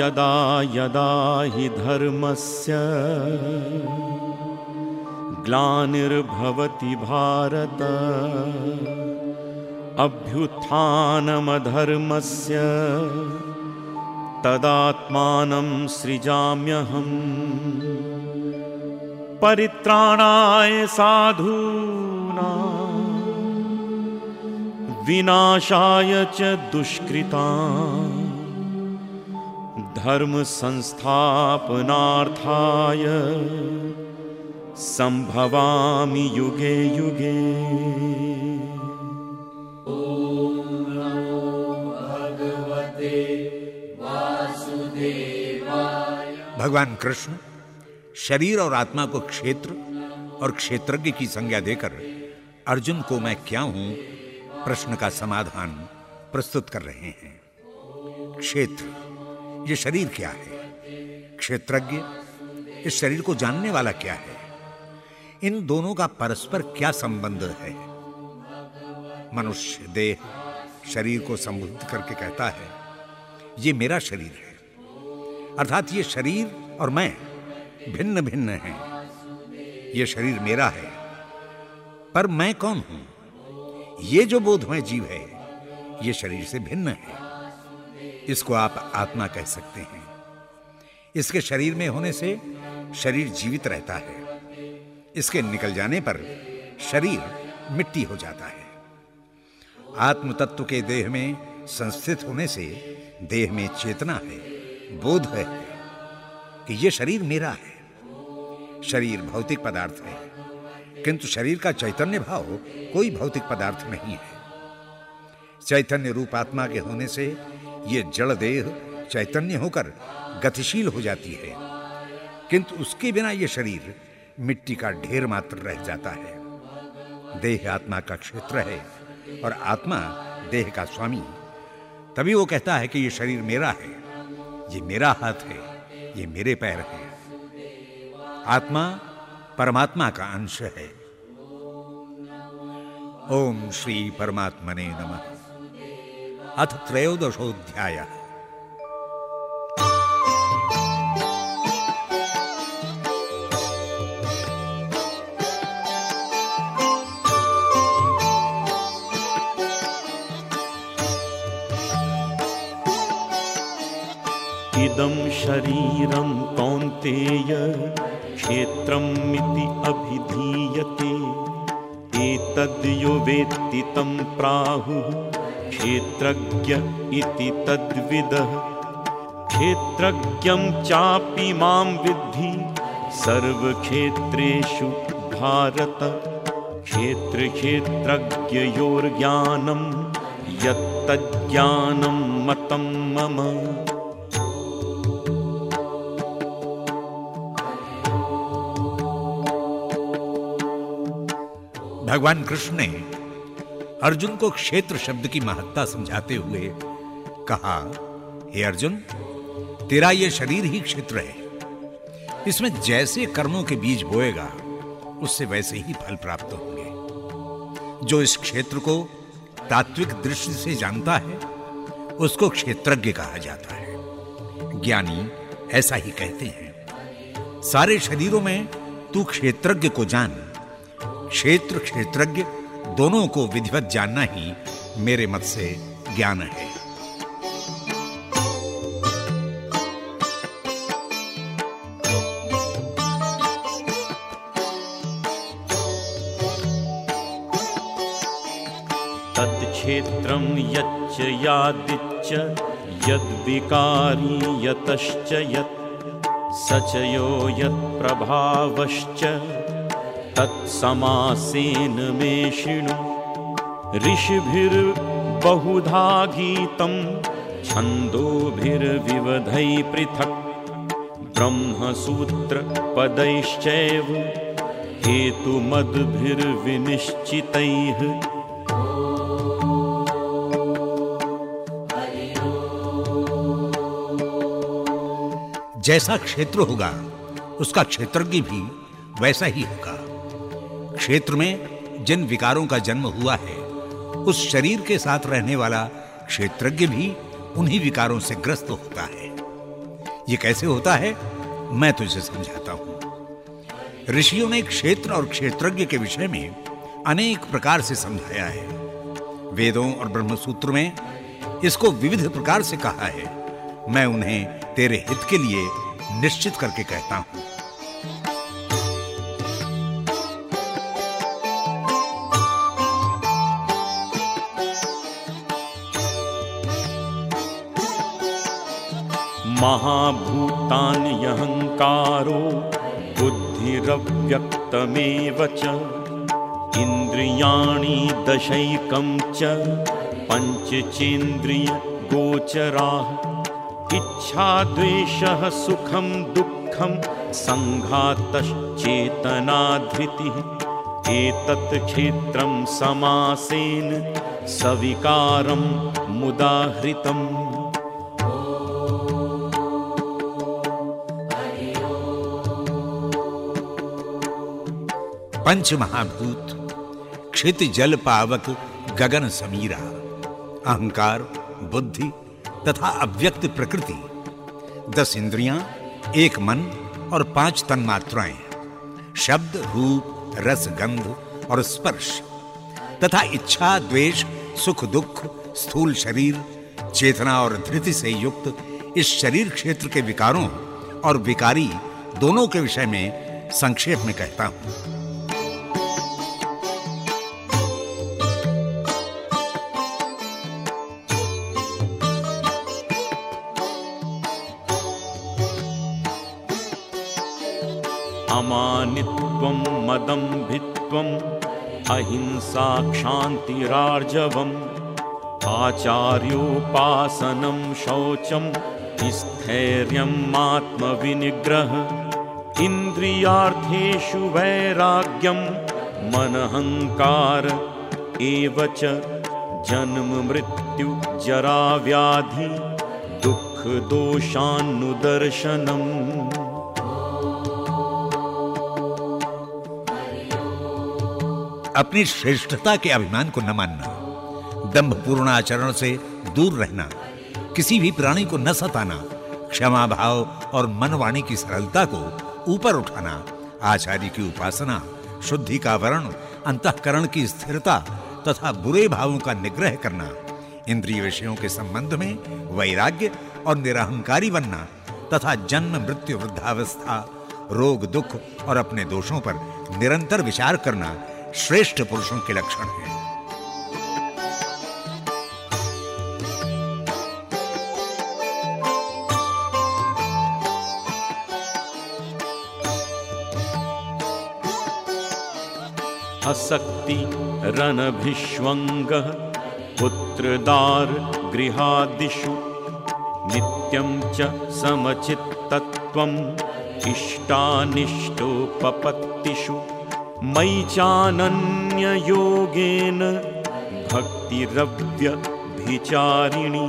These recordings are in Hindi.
यदा यदा हि धर्मस्य ग्लानिर्भवति भारत। अभ्युत्थानमधर्मस्य तदात्मानं सृजाम्यहम्। परित्राणाय साधूना विनाशाय च दुष्कृता धर्म संस्थापनार्थाय संभवामि युगे युगे। भगवान कृष्ण शरीर और आत्मा को क्षेत्र और क्षेत्रज्ञ की संज्ञा देकर अर्जुन को मैं क्या हूँ, प्रश्न का समाधान प्रस्तुत कर रहे हैं। क्षेत्र। ये शरीर क्या है? क्षेत्रज्ञ? इस शरीर को जानने वाला क्या है? इन दोनों का परस्पर क्या संबंध है? मनुष्य देह शरीर को संबोधित करके कहता है, ये मेरा शरीर है। अर्थात ये शरीर और मैं भिन्न भिन्न हैं। ये शरीर मेरा है, पर मैं कौन हूँ? ये जो बोधमय जीव है, ये शरीर से भिन्न है। इसको आप आत्मा कह सकते हैं। इसके शरीर में होने से शरीर जीवित रहता है। इसके निकल जाने पर शरीर मिट्टी हो जाता है। आत्म तत्व के देह में संस्थित होने से देह में चेतना है, बोध है कि यह शरीर मेरा है। शरीर भौतिक पदार्थ है, किंतु शरीर का चैतन्य भाव कोई भौतिक पदार्थ नहीं है। चैतन्य रूप आत्मा के होने से यह जड़ देह चैतन्य होकर गतिशील हो जाती है। किंतु उसके बिना यह शरीर मिट्टी का ढेर मात्र रह जाता है। देह आत्मा का क्षेत्र है और आत्मा देह का स्वामी। तभी वो कहता है कि ये शरीर मेरा है, ये मेरा हाथ है, ये मेरे पैर है। आत्मा परमात्मा का अंश है। ओम श्री परमात्मने नमः। अथ त्रयोदशोध्याय इदं शरीरं कौन्तेय क्षेत्रमिति अभिधीयते। एतद्यो वेत्ति तं प्राहुः क्षेत्रज्ञ इति तद्विदः। क्षेत्रज्ञं चापि माँ विद्धि, सर्वक्षेत्रेषु भारत। क्षेत्रक्षेत्रज्ञयोर्ज्ञानं, यत्तज्ज्ञानं मतं मम। भगवान कृष्ण ने अर्जुन को क्षेत्र शब्द की महत्ता समझाते हुए कहा, हे अर्जुन, तेरा यह शरीर ही क्षेत्र है। इसमें जैसे कर्मों के बीज बोएगा, उससे वैसे ही फल प्राप्त होंगे। जो इस क्षेत्र को तात्विक दृष्टि से जानता है, उसको क्षेत्रज्ञ कहा जाता है। ज्ञानी ऐसा ही कहते हैं, सारे शरीरों में तू क्षेत्रज्ञ को जान। क्षेत्र क्षेत्रज्ञ दोनों को विधिवत जानना ही मेरे मत से ज्ञान है। तत्क्षेत्रं यच्च यादिच्च यद्विकारी यतश्च यत् स च यो तत्समासेन मे शृणु। ऋषिभिर्बहुधा गीतं छन्दोभिर्विवधैः पृथक्। ब्रह्मसूत्रपदैश्चैव हेतुमद्भिर्विनिश्चितैः। जैसा क्षेत्र होगा, उसका क्षेत्रज्ञ भी वैसा ही होगा। क्षेत्र में जिन विकारों का जन्म हुआ है, उस शरीर के साथ रहने वाला क्षेत्रज्ञ भी उन्हीं विकारों से ग्रस्त होता है। ये कैसे होता है, मैं तुझे समझाता हूँ। ऋषियों ने क्षेत्र और क्षेत्रज्ञ के विषय में अनेक प्रकार से समझाया है। वेदों और ब्रह्मसूत्र में इसको विविध प्रकार से कहा है। मैं उन्हें तेरे हित के लिए निश्चित करके कहता हूँ। महाभूतान्यहङ्कारो बुद्धिरव्यक्तमेव च। इन्द्रियाणि दशैकं च पञ्चचेन्द्रियगोचराः। इच्छाद्वेषः सुखं दुःखं सङ्घातश्चेतनाधृतिः एतत् क्षेत्रं समासेन सविकारं मुदाहृतम् पंच महाभूत क्षित जल पावक गगन समीरा। अहंकार, बुद्धि तथा अव्यक्त प्रकृति। दस इंद्रियाँ, एक मन और पाँच तन्मात्राएँ। शब्द, रूप, रस, गंध और स्पर्श। तथा इच्छा, द्वेष, सुख, दुख, स्थूल शरीर, चेतना और धृति से युक्त इस शरीर क्षेत्र के विकारों और विकारी दोनों के विषय में संक्षेप में कहता हूँ। अमानित्वं मदम्भित्वम् अहिंसा क्षान्तिरार्जवम् आचार्योपासनं शौचं स्थैर्यम् आत्मविनिग्रह इन्द्रियार्थेषु वैराग्यं मनहङ्कार एव च जन्म मृत्यु जरा व्याधि दुःखदोषान्नुदर्शनम् अपनी श्रेष्ठता के अभिमान को न मानना दंभ पूर्ण आचरण से दूर रहना, किसी भी प्राणी को न सताना क्षमा भाव और मनवाणी की सरलता को ऊपर उठाना, आचार्य की उपासना, शुद्धि का वर्ण, अंतकरण की स्थिरता तथा बुरे भावों का निग्रह करना, इंद्रिय विषयों के संबंध में वैराग्य और निरहंकारी बनना तथा जन्म, मृत्यु, वृद्धावस्था, रोग, दुख और अपने दोषों पर निरंतर विचार करना श्रेष्ठ पुरुषों के लक्षण हैं। असक्ति रणभिष्वङ्गः पुत्रदार गृहादिषु नित्यं च समचित्तत्वम् इष्टानिष्टोपपत्तिषु। मयि चानन्ययोगेन भक्तिरव्यभिचारिणी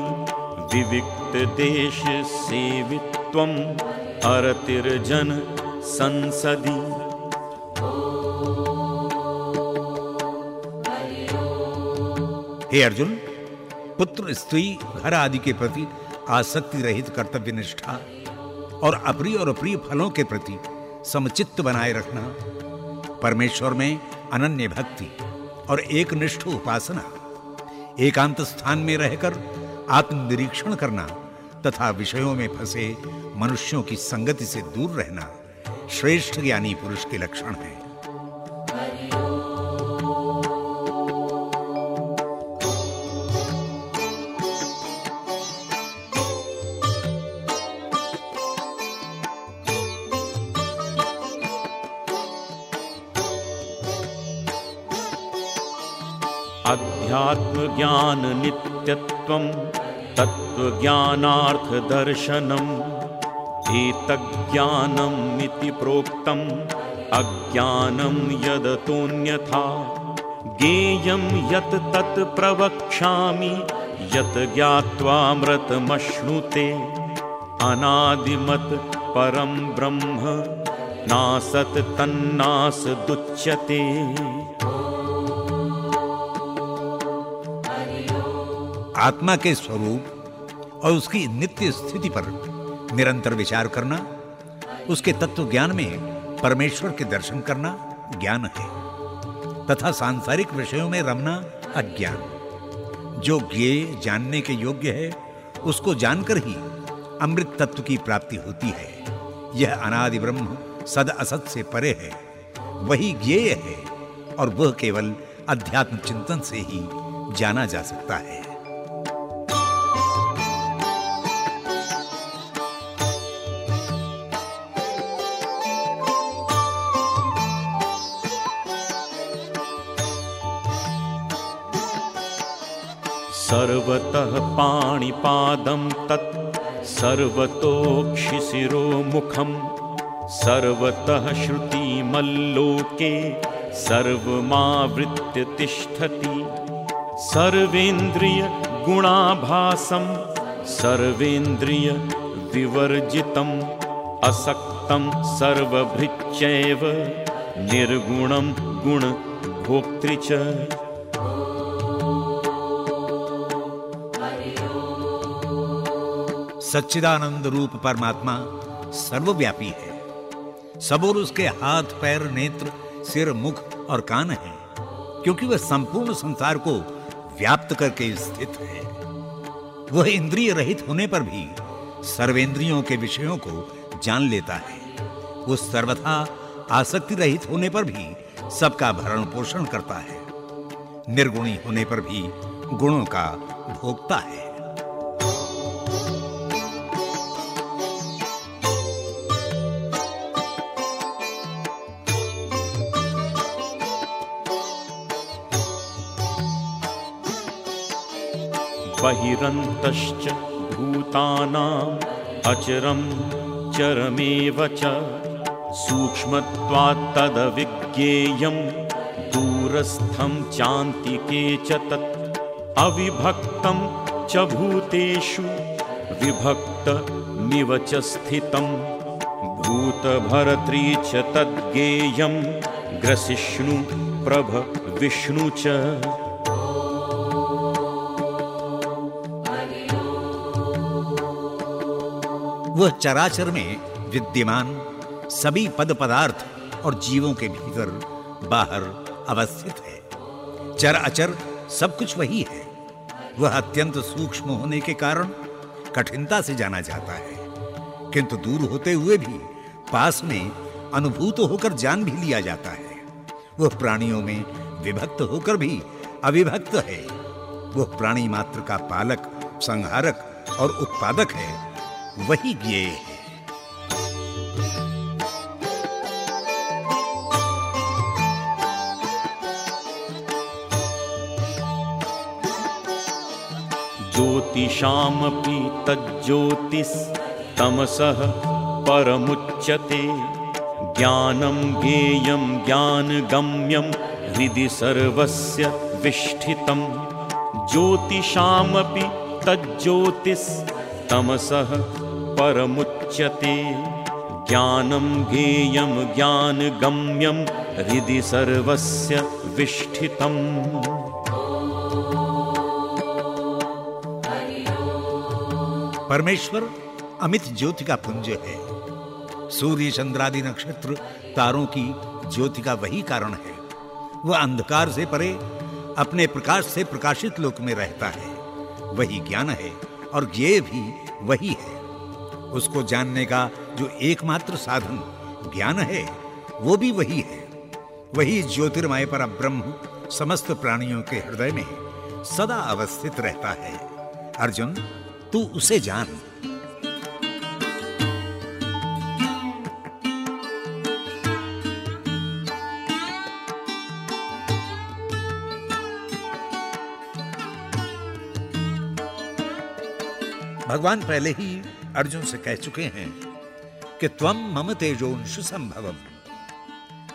विविक्तदेशसेवित्वम् अरतिर्जन संसदि। हे अर्जुन, पुत्र, स्त्री, घर आदि के प्रति आसक्ति रहित कर्तव्य निष्ठा और अप्रिय और अप्रिय फलों के प्रति समचित्त बनाए रखना परमेश्वर में अनन्य भक्ति और एक निष्ठ उपासना, एकांत स्थान में रहकर आत्मनिरीक्षण करना तथा विषयों में फंसे मनुष्यों की संगति से दूर रहना श्रेष्ठ ज्ञानी पुरुष के लक्षण है। अध्यात्मज्ञाननित्यत्वं तत्त्वज्ञानार्थदर्शनम् एतज्ज्ञानम् इति प्रोक्तम् अज्ञानं यदतोऽन्यथा ज्ञेयं यत् तत् प्रवक्ष्यामि यत् ज्ञात्वामृतमश्नुते अनादिमत् परं ब्रह्म नासत् तन्नासदुच्यते आत्मा के स्वरूप और उसकी नित्य स्थिति पर निरंतर विचार करना, उसके तत्व ज्ञान में परमेश्वर के दर्शन करना ज्ञान है, तथा सांसारिक विषयों में रमना अज्ञान। जो ज्ञेय जानने के योग्य है, उसको जानकर ही अमृत तत्व की प्राप्ति होती है। यह अनादि ब्रह्म सद असत से परे है, वही ज्ञेय है और वह केवल अध्यात्म चिंतन से ही जाना जा सकता है। सर्वतः पाणिपादं तत् सर्वतोक्षिशिरोमुखम् सर्वतः श्रुतिमल्लोके सर्वमावृत्य तिष्ठति। सर्वेन्द्रियगुणाभासं सर्वेन्द्रियविवर्जितम् असक्तं सर्वभृच्चैव निर्गुणं गुणभोक्तृ च सच्चिदानंद रूप परमात्मा सर्वव्यापी है। सब और उसके हाथ, पैर, नेत्र, सिर, मुख और कान हैं, क्योंकि वह संपूर्ण संसार को व्याप्त करके स्थित है। वह इंद्रिय रहित होने पर भी सर्वेंद्रियों के विषयों को जान लेता है। वो सर्वथा आसक्ति रहित होने पर भी सबका भरण पोषण करता है। निर्गुणी होने पर भी गुणों का भोगता है। बहिरन्तश्च भूतानाम् अचरं चरमेव च सूक्ष्मत्वात् तदविज्ञेयं दूरस्थं चान्तिके च तत् अविभक्तं च भूतेषु विभक्तमिव च स्थितं भूतभर्त्री च तद्गेयं ग्रसिष्णु प्रभ विष्णु च वह चराचर में विद्यमान सभी पद पदार्थ और जीवों के भीतर बाहर अवस्थित है। चर अचर सब कुछ वही है। वह अत्यंत सूक्ष्म होने के कारण कठिनता से जाना जाता है। किंतु दूर होते हुए भी पास में अनुभूत होकर जान भी लिया जाता है। वह प्राणियों में विभक्त होकर भी अविभक्त है। वह प्राणी मात्र का पालक, संहारक और उत्पादक है। वही ज्ञेय है। ज्योतिषामपि तज्ज्योतिस्तमसः परमुच्यते। ज्ञानं ज्ञेयं ज्ञानगम्यं हृदि सर्वस्य विष्ठितं ज्योतिषामपि तज्ज्योतिस्तमसः परमुच्यते ज्ञानं ज्ञेयं ज्ञानगम्यं हृदि सर्वस्य विष्ठितम्। परमेश्वर, अमित ज्योति का पुंज है। सूर्य चंद्रादि नक्षत्र तारों की ज्योति का वही कारण है। वह अंधकार से परे, अपने प्रकाश से प्रकाशित लोक में रहता है। वही ज्ञान है और ज्ञेय भी वही है। उसको जानने का जो एकमात्र साधन, ज्ञान है, वो भी वही है। वही ज्योतिर्मय पर ब्रह्म समस्त प्राणियों के हृदय में सदा अवस्थित रहता है। अर्जुन, तू उसे जान। भगवान पहले ही अर्जुन से कह चुके हैं कि त्वम मम तेजोंश संभवम।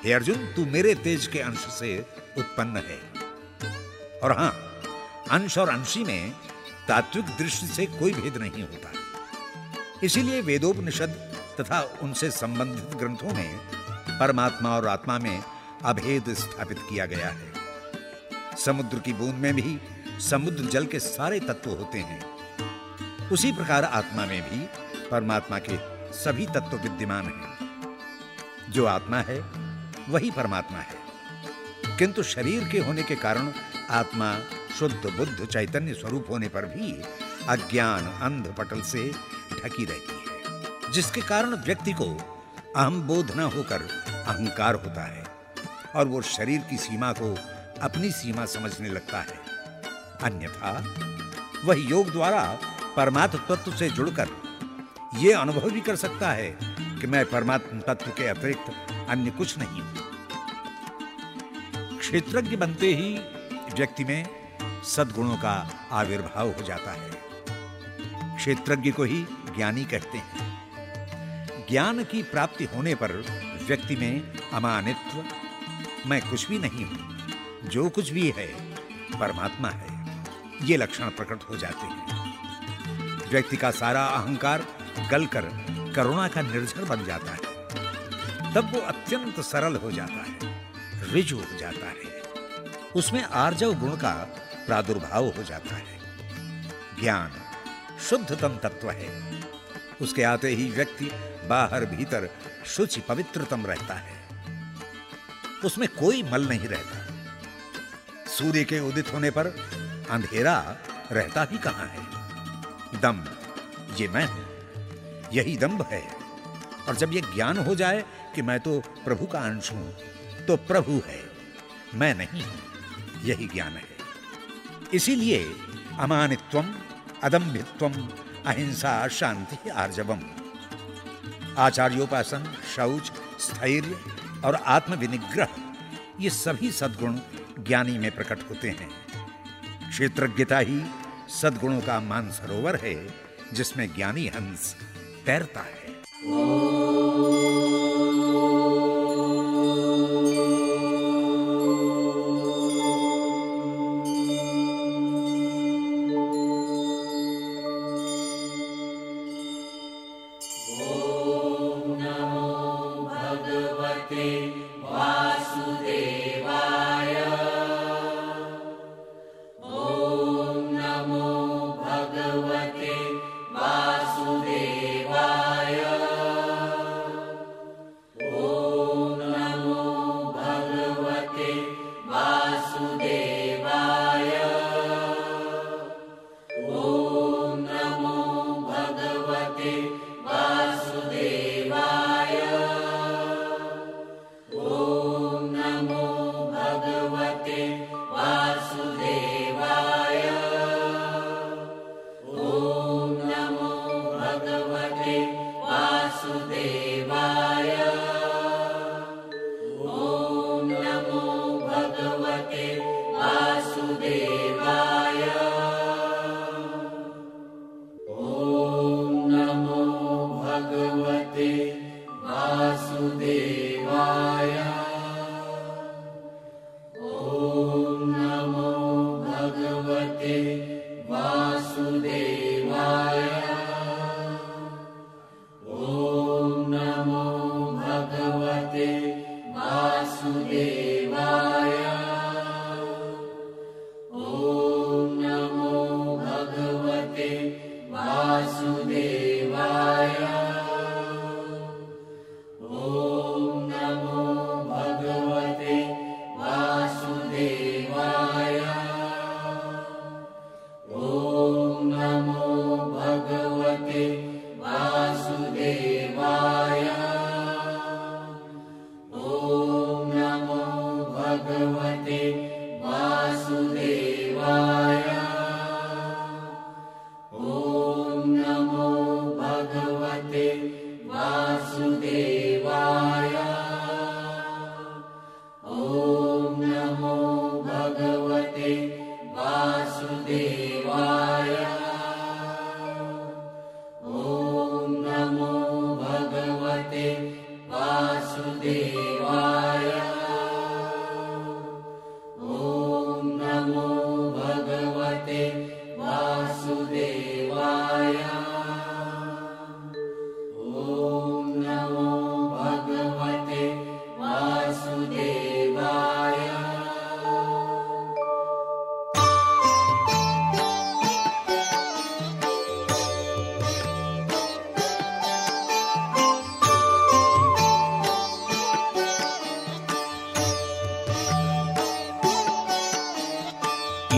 हे अर्जुन, तू मेरे तेज के अंश से उत्पन्न है। और हाँ, अंश और अंशी में तात्विक दृष्टि से कोई भेद नहीं होता। इसीलिए वेदोपनिषद तथा उनसे संबंधित ग्रंथों में परमात्मा और आत्मा में अभेद स्थापित किया गया है। समुद्र की बूंद में भी समुद्र जल के सारे तत्व होते हैं। उसी प्रकार आत्मा में भी परमात्मा के सभी तत्व विद्यमान हैं। जो आत्मा है, वही परमात्मा है। किंतु शरीर के होने के कारण आत्मा शुद्ध, बुद्ध, चैतन्य स्वरूप होने पर भी अज्ञान, अंध, पटल से ढकी रहती है, जिसके कारण व्यक्ति को अहम बोध न होकर अहंकार होता है और वो शरीर की सीमा को अपनी सीमा समझने लगता है। अन्यथा, वह योग द्वारा परमात्म तत्व से जुड़कर यह अनुभव भी कर सकता है कि मैं परमात्म तत्व के अतिरिक्त अन्य कुछ नहीं हूँ। क्षेत्रज्ञ बनते ही व्यक्ति में सद्गुणों का आविर्भाव हो जाता है। क्षेत्रज्ञ को ही ज्ञानी कहते हैं। ज्ञान की प्राप्ति होने पर व्यक्ति में अमानित्व, मैं कुछ भी नहीं हूँ, जो कुछ भी है, परमात्मा है, ये लक्षण प्रकट हो जाते हैं। व्यक्ति का सारा अहंकार गलकर करुणा का निर्झर बन जाता है। तब वो अत्यंत सरल हो जाता है, रिजु हो जाता है। उसमें आर्जव गुण का प्रादुर्भाव हो जाता है। ज्ञान शुद्धतम तत्व है। उसके आते ही व्यक्ति बाहर भीतर शुचि पवित्रतम रहता है। उसमें कोई मल नहीं रहता। सूर्य के उदित होने पर अंधेरा रहता ही कहाँ है? दम ये मैं हूँ। यही दम्भ है। और जब यह ज्ञान हो जाए कि मैं तो प्रभु का अंश हूँ तो प्रभु है। मैं नहीं हूँ। यही ज्ञान है। इसीलिए अमानित्वम अदम्भित्वम अहिंसा, शांति, आर्जवम। आचार्योपासन, शौच, स्थैर्य और आत्मविनिग्रह, ये सभी सद्गुण ज्ञानी में प्रकट होते हैं। क्षेत्रज्ञता ही सद्गुणों का मानसरोवर है जिसमें ज्ञानी हंस तैरता है।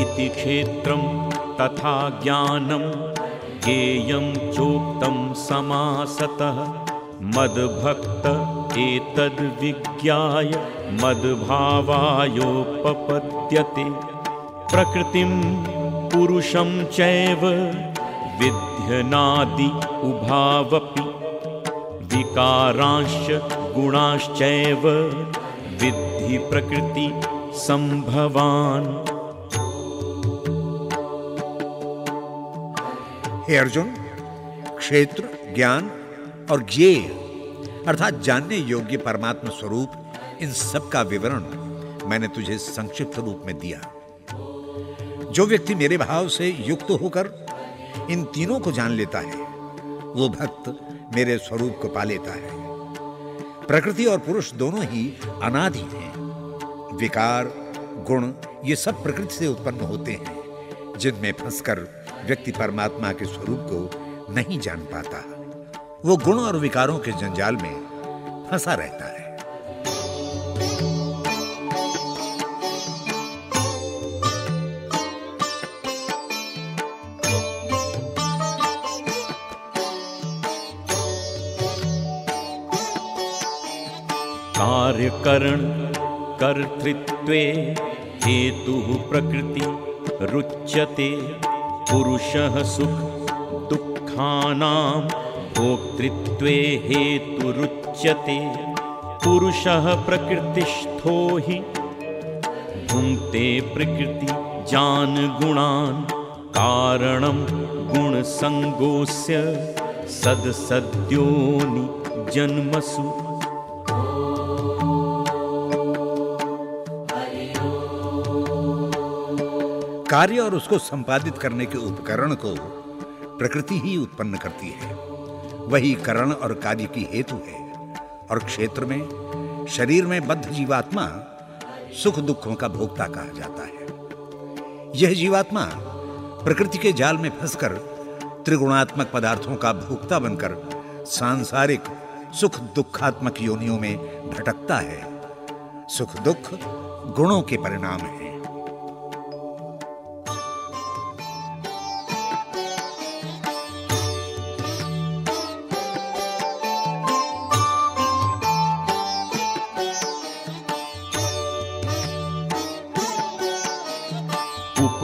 इति क्षेत्रं तथा ज्ञानं ज्ञेयं चोक्तं समासतः। मद्भक्त एतद्विज्ञाय मद्भावायोपपद्यते। प्रकृतिं पुरुषं चैव विध्यनादि उभावपि। विकारांश्च गुणाश्चैव विद्धि प्रकृति हे अर्जुन, क्षेत्र, ज्ञान और ज्ञेय, अर्थात जानने योग्य परमात्मा स्वरूप, इन सब का विवरण मैंने तुझे संक्षिप्त रूप में दिया। जो व्यक्ति मेरे भाव से युक्त होकर इन तीनों को जान लेता है, वो भक्त मेरे स्वरूप को पा लेता है। प्रकृति और पुरुष दोनों ही अनादि हैं। विकार, गुण, ये सब प्रकृति से उत्पन्न होते हैं, जिनमें फंसकर व्यक्ति परमात्मा के स्वरूप को नहीं जान पाता। वो गुण और विकारों के जंजाल में फंसा रहता है। कार्यकरण कर्तृत्वे हेतु प्रकृति रुच्यते। पुरुषः सुख दुःखानां भोक्तृत्वे हेतुरुच्यते। पुरुषः प्रकृतिस्थो हि भुङ्क्ते प्रकृति जान गुणान् कारणं गुणसङ्गोऽस्य सदसद्योनि जन्मसु कार्य और उसको संपादित करने के उपकरण को प्रकृति ही उत्पन्न करती है। वही करण और कार्य की हेतु है। और क्षेत्र में, शरीर में बद्ध जीवात्मा सुख दुखों का भोक्ता कहा जाता है। यह जीवात्मा प्रकृति के जाल में फंसकर त्रिगुणात्मक पदार्थों का भोक्ता बनकर सांसारिक सुख दुखात्मक योनियों में भटकता है। सुख दुख गुणों के परिणाम है।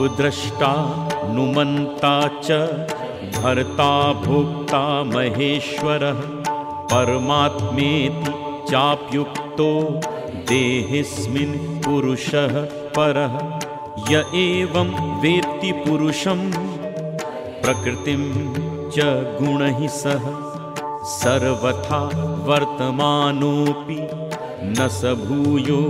उपद्रष्टा नुमन्ता च भर्ता भोक्ता महेश्वरः परमात्मेति चाप्युक्तो देहेऽस्मिन् पुरुषः परः। य एवं वेत्ति पुरुषं प्रकृतिं च गुणैः सह। सर्वथा वर्तमानोऽपि न स भूयो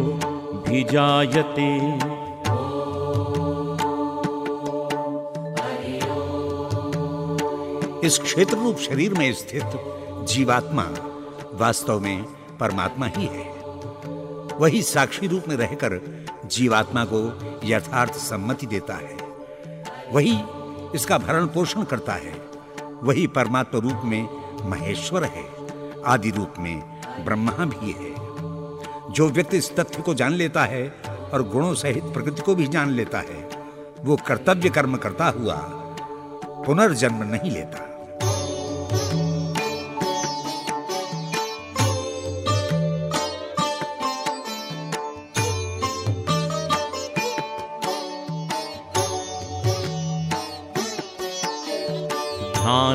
इस क्षेत्र रूप शरीर में स्थित जीवात्मा वास्तव में परमात्मा ही है। वही साक्षी रूप में रहकर जीवात्मा को यथार्थ सम्मति देता है। वही इसका भरण पोषण करता है। वही परमात्मा रूप में महेश्वर है। आदि रूप में ब्रह्मा भी है। जो व्यक्ति इस तथ्य को जान लेता है और गुणों सहित प्रकृति को भी जान लेता है, वो कर्तव्य कर्म करता हुआ पुनर्जन्म नहीं लेता।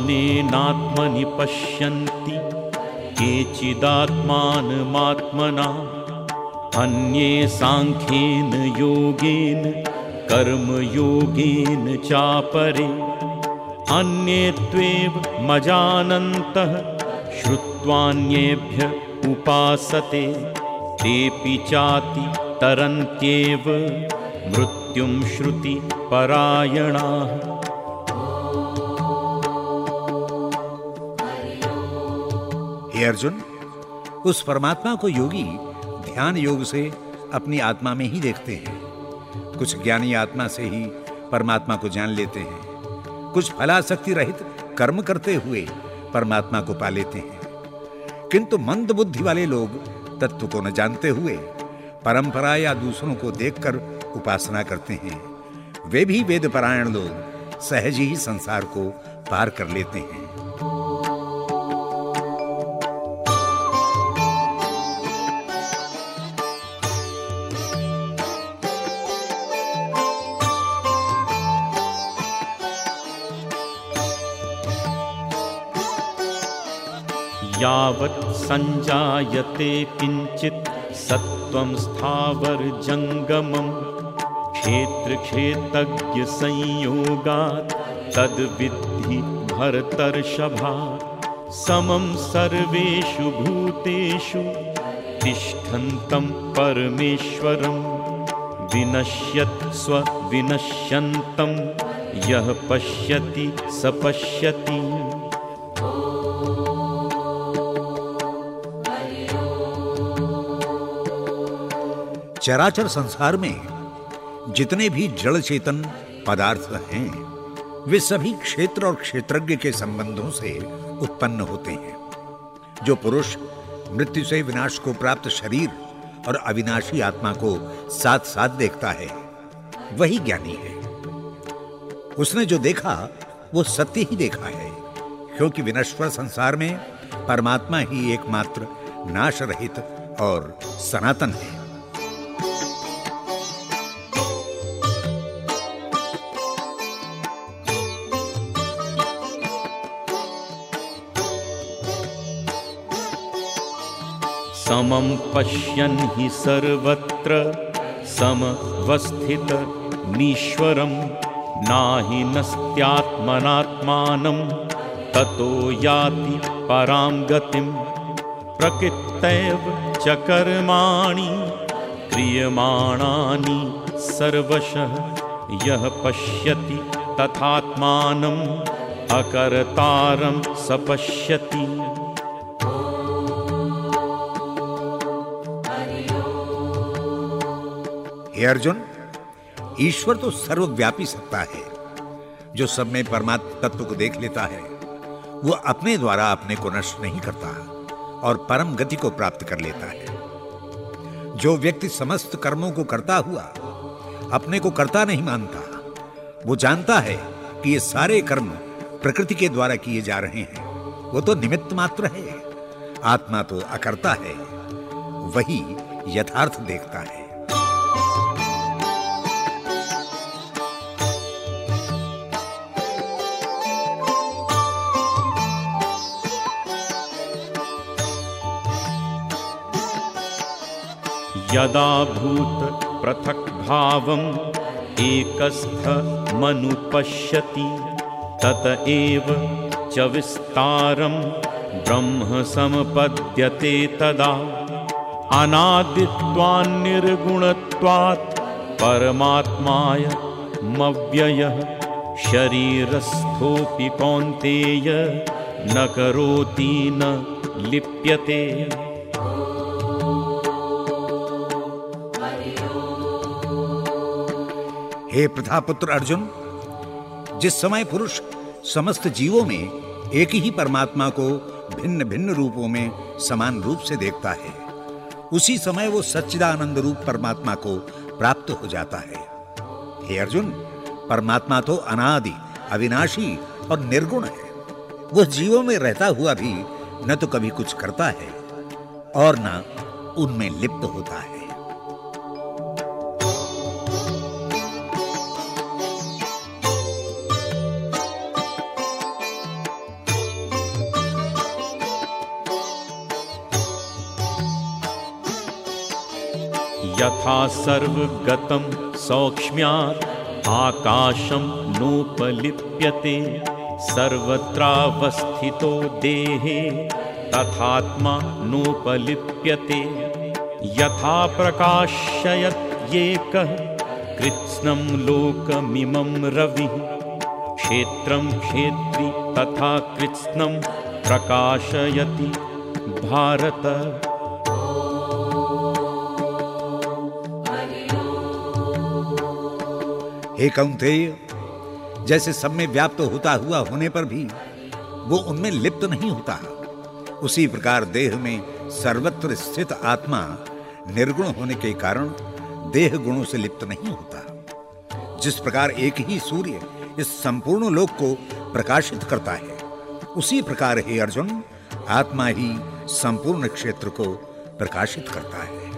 ध्यानेनात्मनि पश्यन्ति केचिदात्मानमात्मना अन्ये साङ्ख्येन योगेन कर्मयोगेन चापरे। अन्ये त्वेव मजानन्तः श्रुत्वान्येभ्य उपासते तेऽपि चाति तरन्त्येव मृत्युं श्रुतिपरायणाः हे अर्जुन, उस परमात्मा को योगी ध्यान योग से अपनी आत्मा में ही देखते हैं। कुछ ज्ञानी आत्मा से ही परमात्मा को जान लेते हैं। कुछ फलाशक्ति रहित कर्म करते हुए परमात्मा को पा लेते हैं। किंतु मंद बुद्धि वाले लोग तत्व को न जानते हुए परंपरा या दूसरों को देखकर उपासना करते हैं। वे भी वेद परायण लोग सहज ही संसार को पार कर लेते हैं। यावत् सञ्जायते किञ्चित् सत्त्वं स्थावरजङ्गमम् क्षेत्रक्षेत्रज्ञसंयोगात् तद्विद्धि भरतर्षभा समं सर्वेषु भूतेषु तिष्ठन्तं परमेश्वरं। विनश्यत् स्वविनश्यन्तं यः पश्यति स पश्यति चराचर संसार में जितने भी जड़ चेतन पदार्थ हैं, वे सभी क्षेत्र और क्षेत्रज्ञ के संबंधों से उत्पन्न होते हैं। जो पुरुष मृत्यु से विनाश को प्राप्त शरीर और अविनाशी आत्मा को साथ साथ देखता है, वही ज्ञानी है। उसने जो देखा, वो सत्य ही देखा है, क्योंकि विनश्वर संसार में परमात्मा ही एकमात्र नाश रहित और सनातन है। समं पश्यन् हि सर्वत्र समवस्थितमीश्वरं नाहि नस्त्यात्मनात्मानं ततो याति परां गतिं। प्रकृत्यैव कर्माणि क्रियमाणानि सर्वशः यः पश्यति तथात्मानम् अकर्तारं स पश्यति हे अर्जुन, ईश्वर तो सर्वव्यापी सत्ता है। जो सब में परमात्म तत्व को देख लेता है, वो अपने द्वारा अपने को नष्ट नहीं करता और परम गति को प्राप्त कर लेता है। जो व्यक्ति समस्त कर्मों को करता हुआ, अपने को करता नहीं मानता, वो जानता है कि ये सारे कर्म प्रकृति के द्वारा किए जा रहे हैं। वो तो निमित्त मात्र है। आत्मा तो अकर्ता है, वही यथार्थ देखता है। यदा भूत पृथक् भावम् एकस्थमनुपश्यति तत एव च विस्तारं ब्रह्म समपद्यते तदा। अनादित्वान्निर्गुणत्वात् परमात्माय मव्ययः शरीरस्थोऽपि कौन्तेय न करोति न लिप्यते हे प्रथापुत्र अर्जुन, जिस समय पुरुष समस्त जीवों में एक ही परमात्मा को भिन्न भिन्न रूपों में समान रूप से देखता है, उसी समय वो सच्चिदानंद रूप परमात्मा को प्राप्त हो जाता है। हे अर्जुन, परमात्मा तो अनादि, अविनाशी और निर्गुण है। वह जीवों में रहता हुआ भी न तो कभी कुछ करता है और न उनमें लिप्त होता है। यथा सर्वगतं सौक्ष्म्यात् आकाशं नोपलिप्यते सर्वत्रावस्थितो देहे तथात्मा नोपलिप्यते। यथा प्रकाशयत्येकः कृत्स्नं लोकमिमं रविः। क्षेत्रं क्षेत्री तथा कृत्स्नं प्रकाशयति भारत हे कौंतेय जैसे सब में व्याप्त होता हुआ होने पर भी, वो उनमें लिप्त नहीं होता। उसी प्रकार देह में सर्वत्र स्थित आत्मा निर्गुण होने के कारण देह गुणों से लिप्त नहीं होता। जिस प्रकार एक ही सूर्य इस संपूर्ण लोक को प्रकाशित करता है, उसी प्रकार हे अर्जुन, आत्मा ही संपूर्ण क्षेत्र को प्रकाशित करता है।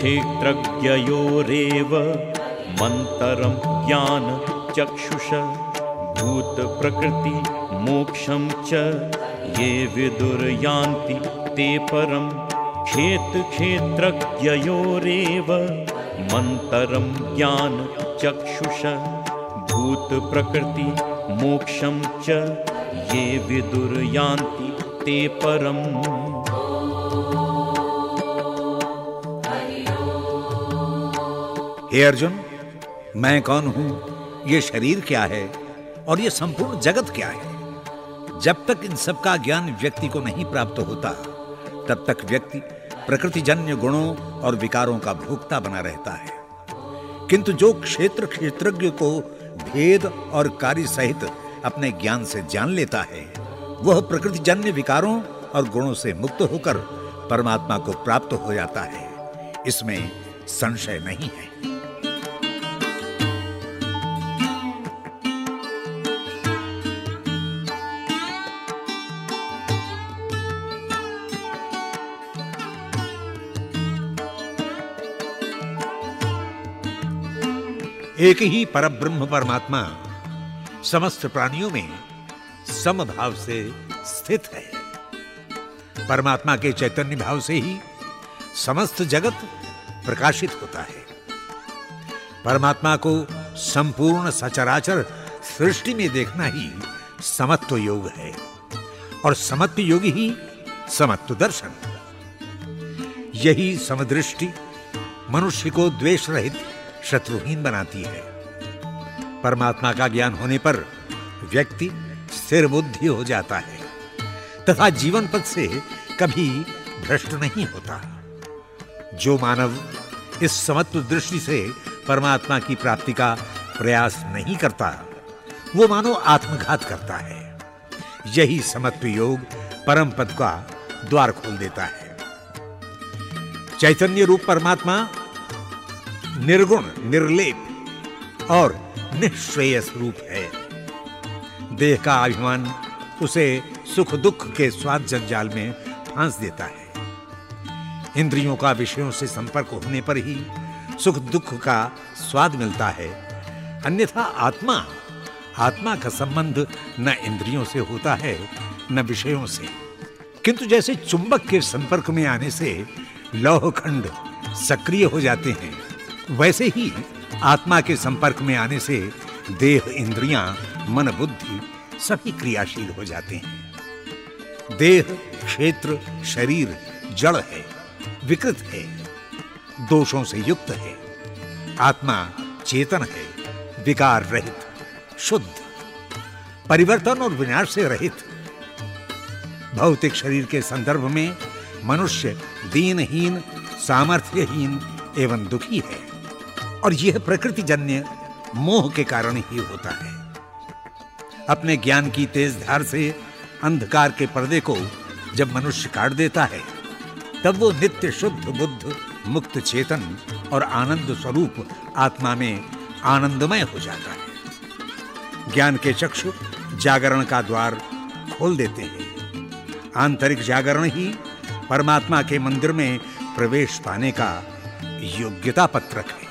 क्षेत्रक्षेत्रज्ञयोरेव मन्तरं ज्ञानचक्षुष भूतप्रकृति मोक्षं च ये विदुर्यान्ति ते परं। क्षेत्रक्षेत्रज्ञयोरेव मन्तरं ज्ञानचक्षुष भूतप्रकृति मोक्षं च ये विदुर्यान्ति ते परम् हे अर्जुन, मैं कौन हूँ? ये शरीर क्या है और ये संपूर्ण जगत क्या है? जब तक इन सब का ज्ञान व्यक्ति को नहीं प्राप्त होता, तब तक व्यक्ति प्रकृतिजन्य गुणों और विकारों का भोक्ता बना रहता है। किंतु जो क्षेत्र क्षेत्रज्ञ को भेद और कार्य सहित अपने ज्ञान से जान लेता है, वह प्रकृतिजन्य विकारों और गुणों से मुक्त होकर परमात्मा को प्राप्त हो जाता है। इसमें संशय नहीं है। एक ही परब्रह्म परमात्मा समस्त प्राणियों में समभाव से स्थित है। परमात्मा के चैतन्य भाव से ही समस्त जगत प्रकाशित होता है। परमात्मा को संपूर्ण सचराचर सृष्टि में देखना ही समत्व योग है और समत्व योग ही समत्व दर्शन। यही समदृष्टि मनुष्य को द्वेष रहित शत्रुहीन बनाती है। परमात्मा का ज्ञान होने पर व्यक्ति स्थिर बुद्धि हो जाता है, तथा जीवन पथ से कभी भ्रष्ट नहीं होता। जो मानव इस समत्व दृष्टि से परमात्मा की प्राप्ति का प्रयास नहीं करता, वो मानो आत्मघात करता है। यही समत्व योग परम पद का द्वार खोल देता है। चैतन्य रूप परमात्मा निर्गुण, निर्लेप और निश्रेयस रूप है। देह का अभिमान उसे सुख दुख के स्वाद जंजाल में फांस देता है। इंद्रियों का विषयों से संपर्क होने पर ही सुख दुख का स्वाद मिलता है। अन्यथा आत्मा आत्मा का संबंध न इंद्रियों से होता है, न विषयों से। किंतु जैसे चुंबक के संपर्क में आने से लौह खंड सक्रिय हो जाते हैं। वैसे ही आत्मा के संपर्क में आने से देह इंद्रियाँ, मन बुद्धि सभी क्रियाशील हो जाते हैं। देह, क्षेत्र, शरीर, जड़ है, विकृत है, दोषों से युक्त है। आत्मा चेतन है, विकार रहित, शुद्ध, परिवर्तन और विनाश से रहित। भौतिक शरीर के संदर्भ में मनुष्य दीनहीन, सामर्थ्यहीन एवं दुखी है। और यह प्रकृति जन्य मोह के कारण ही होता है। अपने ज्ञान की तेज धार से अंधकार के पर्दे को जब मनुष्य काट देता है, तब वो नित्य शुद्ध, बुद्ध, मुक्त चेतन और आनंद स्वरूप आत्मा में आनंदमय हो जाता है। ज्ञान के चक्षु जागरण का द्वार खोल देते हैं। आंतरिक जागरण ही परमात्मा के मंदिर में प्रवेश पाने का योग्यता पत्रक है।